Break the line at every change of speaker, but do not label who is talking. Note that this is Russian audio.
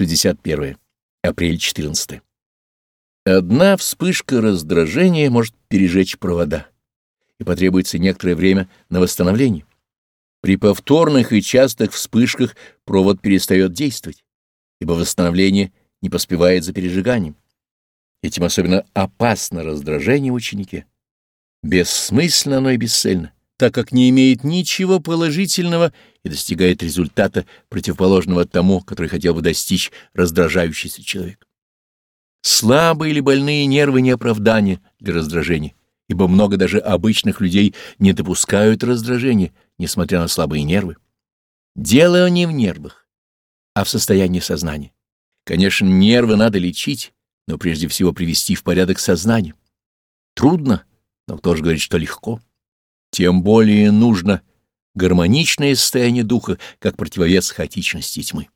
61. Апрель 14. Одна вспышка раздражения может пережечь провода, и потребуется некоторое время на восстановление. При повторных и частых вспышках провод перестает действовать, ибо восстановление не поспевает за пережиганием. Этим особенно опасно раздражение в ученике. Бессмысленно оно и бесцельно, так как не имеет ничего положительного и достигает результата, противоположного тому, который хотел бы достичь раздражающийся человек. Слабые или больные нервы не оправдание для раздражения, ибо много даже обычных людей не допускают раздражения, несмотря на слабые нервы. Дело не в нервах, а в состоянии сознания. Конечно, нервы надо лечить, но прежде всего привести в порядок сознание. Трудно, но кто же говорит, что легко? Тем более нужно гармоничное состояние духа, как противовес хаотичности тьмы.